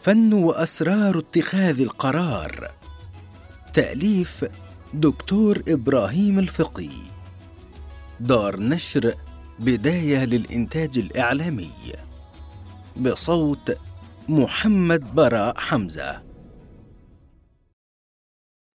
فن وأسرار اتخاذ القرار. تأليف دكتور إبراهيم الفقي. دار نشر بداية للإنتاج الإعلامي. بصوت محمد براء حمزة.